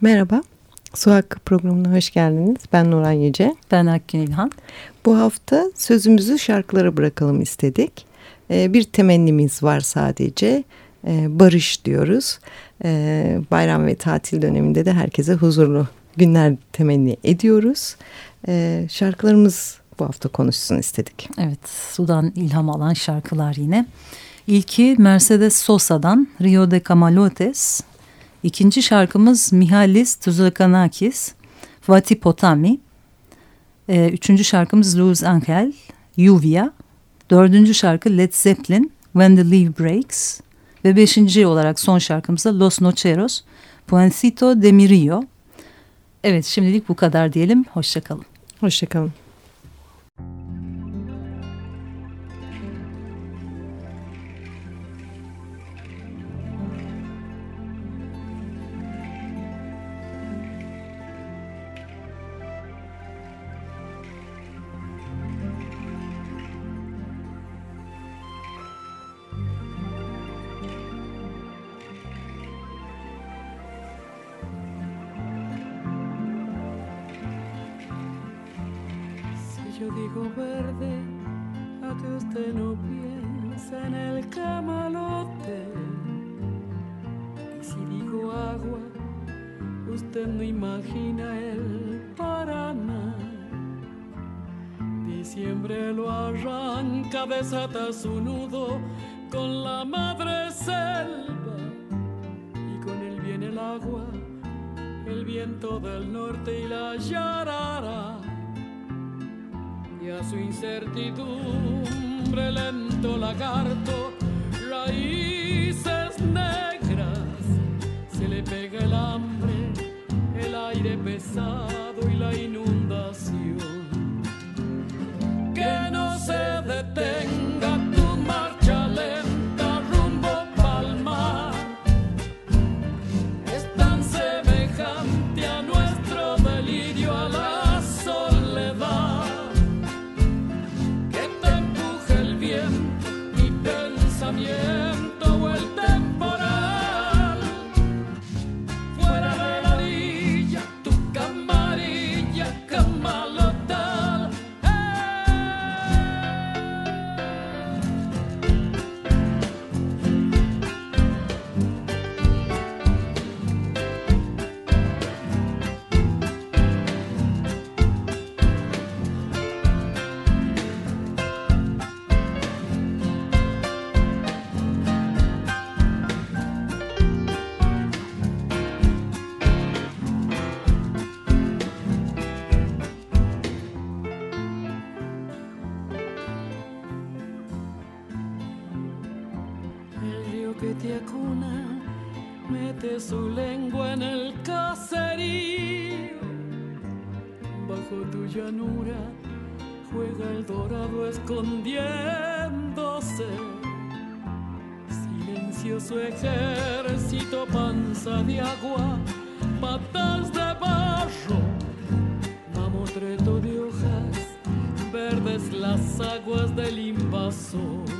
Merhaba, Su Hakkı programına hoş geldiniz. Ben Nuran Yüce. Ben Akgün İlhan. Bu hafta sözümüzü şarkılara bırakalım istedik. Ee, bir temennimiz var sadece. Ee, barış diyoruz. Ee, bayram ve tatil döneminde de herkese huzurlu günler temenni ediyoruz. Ee, şarkılarımız bu hafta konuşsun istedik. Evet, sudan ilham alan şarkılar yine. İlki Mercedes Sosa'dan Rio de Camalotes. İkinci şarkımız Mihalis Tuzakanakis, Vatipotami. Ee, üçüncü şarkımız Luis Angel, Lluvia. Dördüncü şarkı Led Zeppelin, When the Leaf Breaks. Ve beşinci olarak son şarkımız da Los Nocheros, Puencito de Mirio. Evet şimdilik bu kadar diyelim. Hoşçakalın. Hoşçakalın. Camalote. Y si digo agua, usted no imagina el Paraná. Diciembre lo arranca, desata su nudo con la madre selva. Y con él viene el agua, el viento del norte y la yarara y a su incertidumbre lento lagarto, negras, se le pega el hambre, el aire pesado y la inundación. Llanura juega el dorado escondiéndose. Silencioso ejército, panza de agua, patas de barro, mamotreto de hojas, verdes las aguas del invasor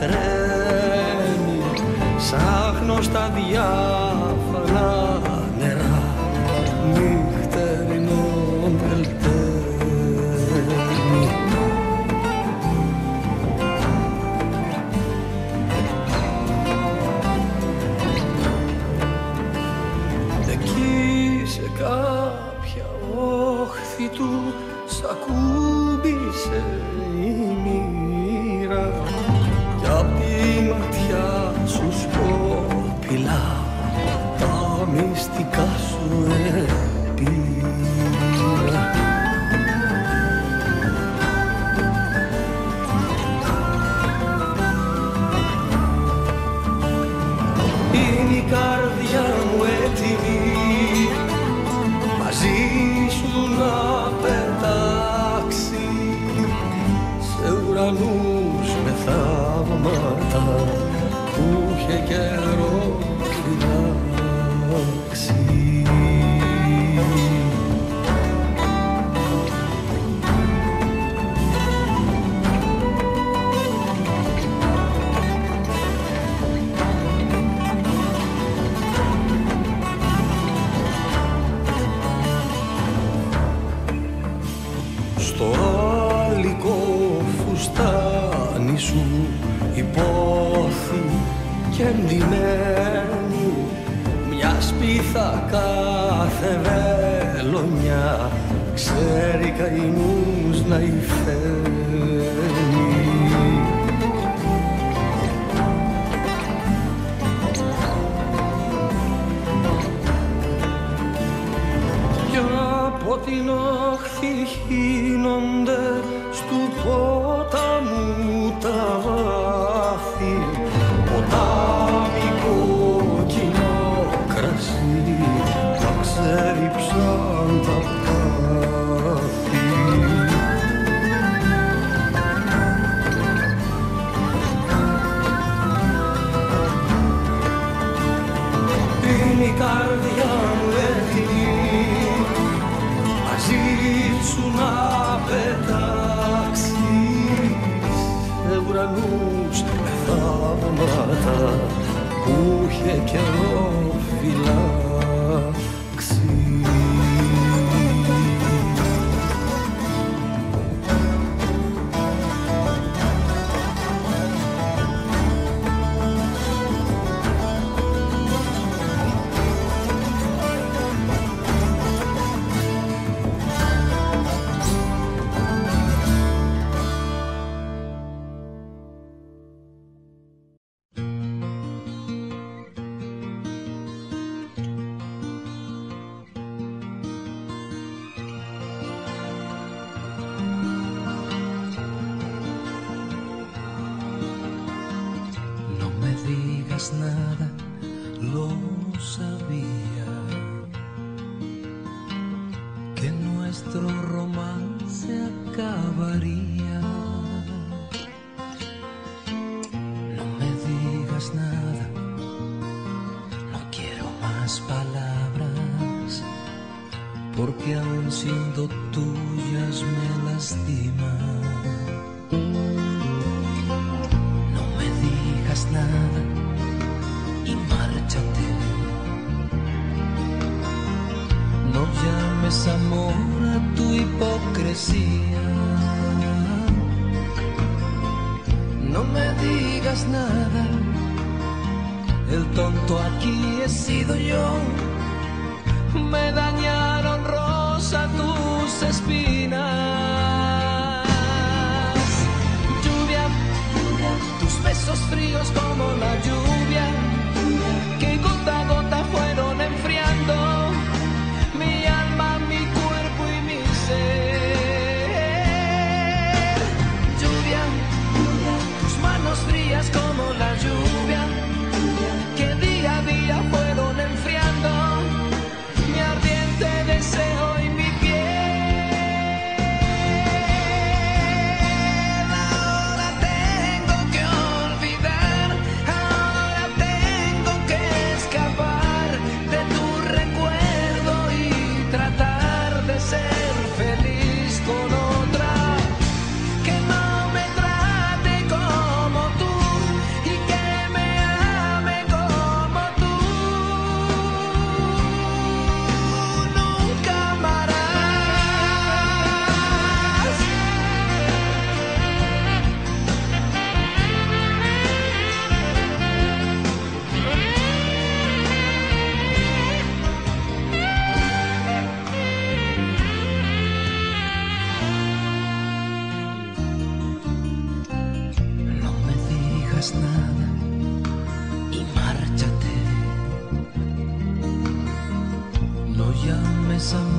τρέμει σαν γνωστά διάφανα. Στο άλικο φουστάνι σου υπόθη και ντυμένη μιας σπίθα κάθε βελονιά ξέρει καημούς να υφαίνει. Κι από την λάθη χύνονται στου πόταμου τα βάρη palabras. Porque aún siendo tuyas me lastiman. No me digas nada y márchate. No llames amor a tu hipocresía. No me digas nada. El tonto aquí he sido yo. Me dañaron rosa tus espinas. worrisome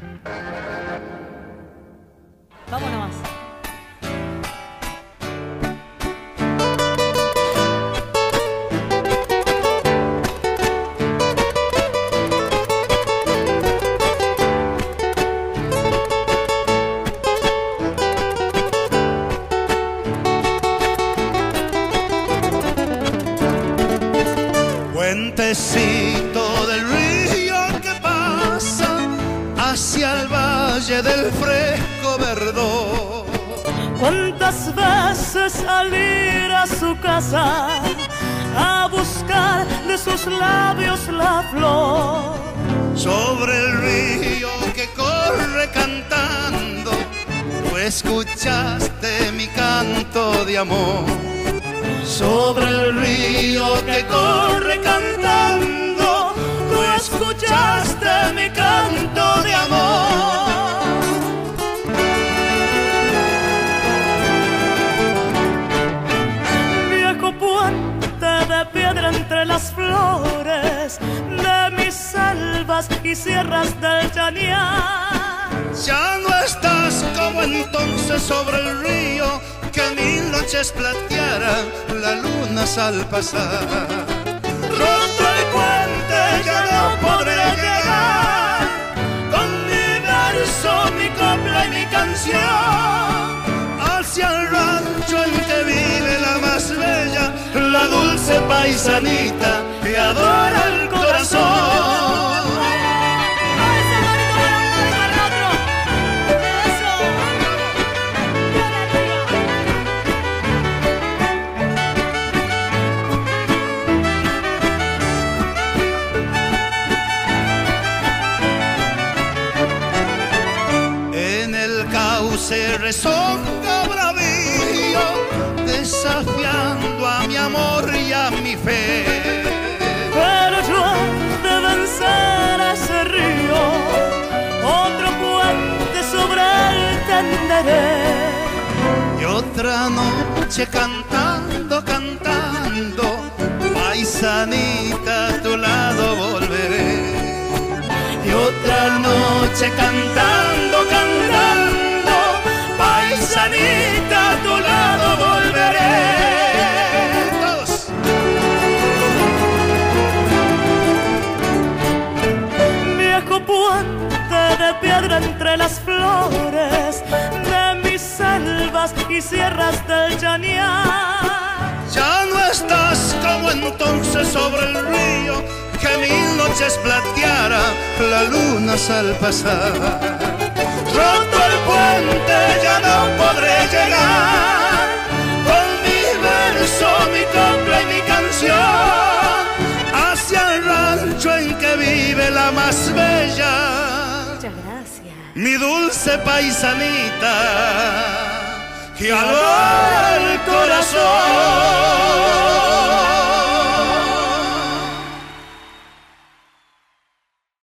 Música sus labios la flor. Sobre el río que corre cantando, tú escuchaste mi canto de amor. Sobre el río que corre cantando, tú escuchaste mi canto de amor. Y sierras del Chanián. Ya no estás como entonces sobre el río que mil noches plateara la luna al pasar. Roto el puente ya no podré llegar con mi verso, mi copla y mi canción hacia el rancho en que vive la más bella la dulce paisanita que adora el corazón. Cauce rezonga bravío desafiando a mi amor y a mi fe. Pero yo de vencer ese río, otro puente sobre el tenderé y otra noche cantando, cantando, paisanita a tu lado volveré. Y otra noche cantando, cantando, paisanita a tu lado volveré. Viejo puente de piedra entre las flores de mis selvas y sierras del Chañar. Ya no estás como entonces sobre el río que mil noches plateara la luna al pasar. Puente ya no podré llegar con mi verso, mi copla y mi canción hacia el rancho en que vive la más bella Muchas gracias. mi dulce paisanita que adora el corazón.